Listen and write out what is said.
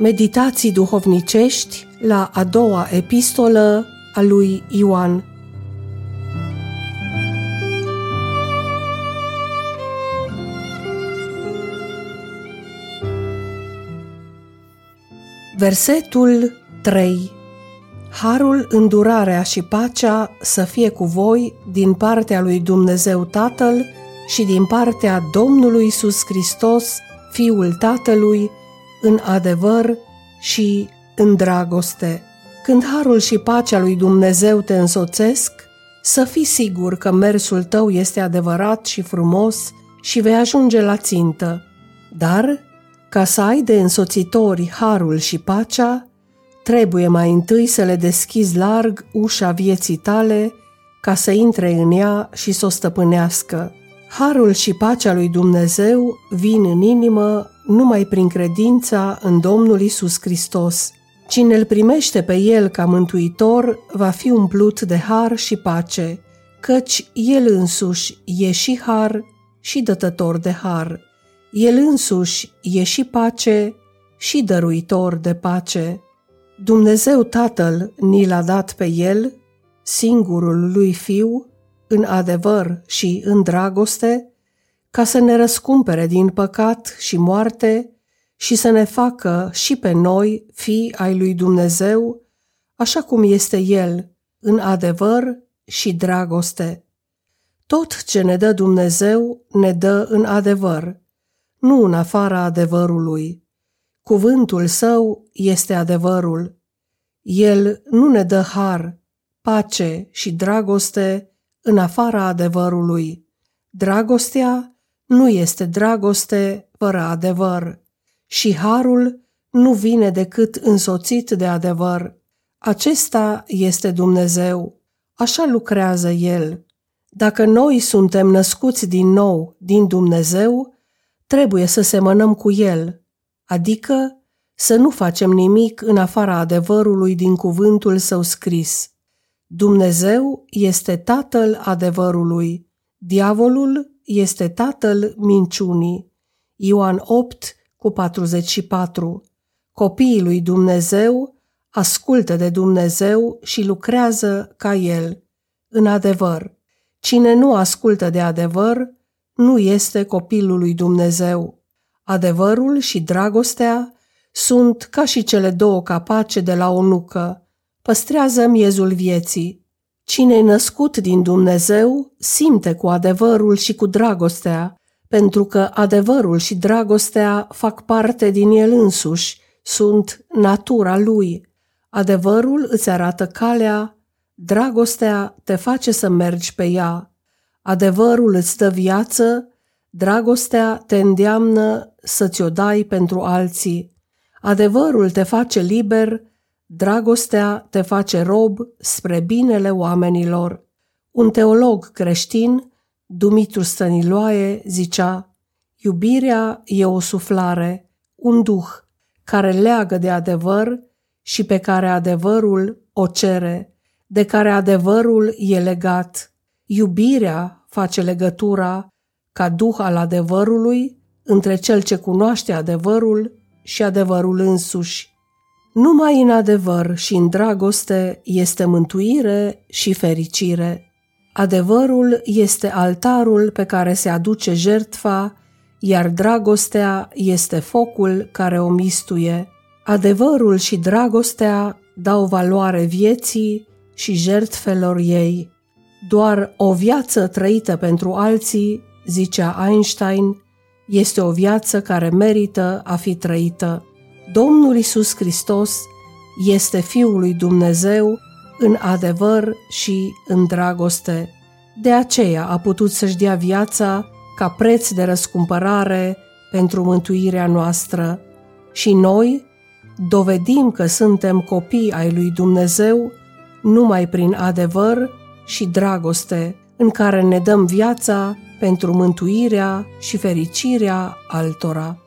Meditații duhovnicești la a doua epistolă a lui Ioan. Versetul 3 Harul, îndurarea și pacea să fie cu voi din partea lui Dumnezeu Tatăl și din partea Domnului Isus Hristos, Fiul Tatălui, în adevăr și în dragoste. Când harul și pacea lui Dumnezeu te însoțesc, să fii sigur că mersul tău este adevărat și frumos și vei ajunge la țintă. Dar, ca să ai de însoțitori harul și pacea, trebuie mai întâi să le deschizi larg ușa vieții tale ca să intre în ea și să o stăpânească. Harul și pacea lui Dumnezeu vin în inimă numai prin credința în Domnul Isus Hristos. Cine îl primește pe El ca mântuitor va fi umplut de har și pace, căci El însuși e și har și dătător de har. El însuși e și pace și dăruitor de pace. Dumnezeu Tatăl ni l-a dat pe El, singurul lui Fiu, în adevăr și în dragoste, ca să ne răscumpere din păcat și moarte și să ne facă și pe noi fii ai lui Dumnezeu, așa cum este El, în adevăr și dragoste. Tot ce ne dă Dumnezeu ne dă în adevăr, nu în afara adevărului. Cuvântul său este adevărul. El nu ne dă har, pace și dragoste în afara adevărului. Dragostea nu este dragoste fără adevăr și harul nu vine decât însoțit de adevăr. Acesta este Dumnezeu, așa lucrează El. Dacă noi suntem născuți din nou din Dumnezeu, trebuie să semănăm cu El, adică să nu facem nimic în afara adevărului din cuvântul său scris. Dumnezeu este tatăl adevărului, diavolul este tatăl minciunii. Ioan 8 cu 44. Copiii lui Dumnezeu ascultă de Dumnezeu și lucrează ca El. În adevăr, cine nu ascultă de adevăr, nu este copilul lui Dumnezeu. Adevărul și dragostea sunt ca și cele două capace de la o nucă, păstrează miezul vieții. Cine e născut din Dumnezeu simte cu adevărul și cu dragostea, pentru că adevărul și dragostea fac parte din el însuși, sunt natura lui. Adevărul îți arată calea, dragostea te face să mergi pe ea. Adevărul îți dă viață, dragostea te îndeamnă să ți-o dai pentru alții. Adevărul te face liber, Dragostea te face rob spre binele oamenilor. Un teolog creștin, Dumitru Stăniloae, zicea, Iubirea e o suflare, un duh, care leagă de adevăr și pe care adevărul o cere, de care adevărul e legat. Iubirea face legătura ca duh al adevărului între cel ce cunoaște adevărul și adevărul însuși. Numai în adevăr și în dragoste este mântuire și fericire. Adevărul este altarul pe care se aduce jertfa, iar dragostea este focul care o mistuie. Adevărul și dragostea dau valoare vieții și jertfelor ei. Doar o viață trăită pentru alții, zicea Einstein, este o viață care merită a fi trăită. Domnul Isus Hristos este Fiul lui Dumnezeu în adevăr și în dragoste. De aceea a putut să-și dea viața ca preț de răscumpărare pentru mântuirea noastră. Și noi dovedim că suntem copii ai lui Dumnezeu numai prin adevăr și dragoste, în care ne dăm viața pentru mântuirea și fericirea altora.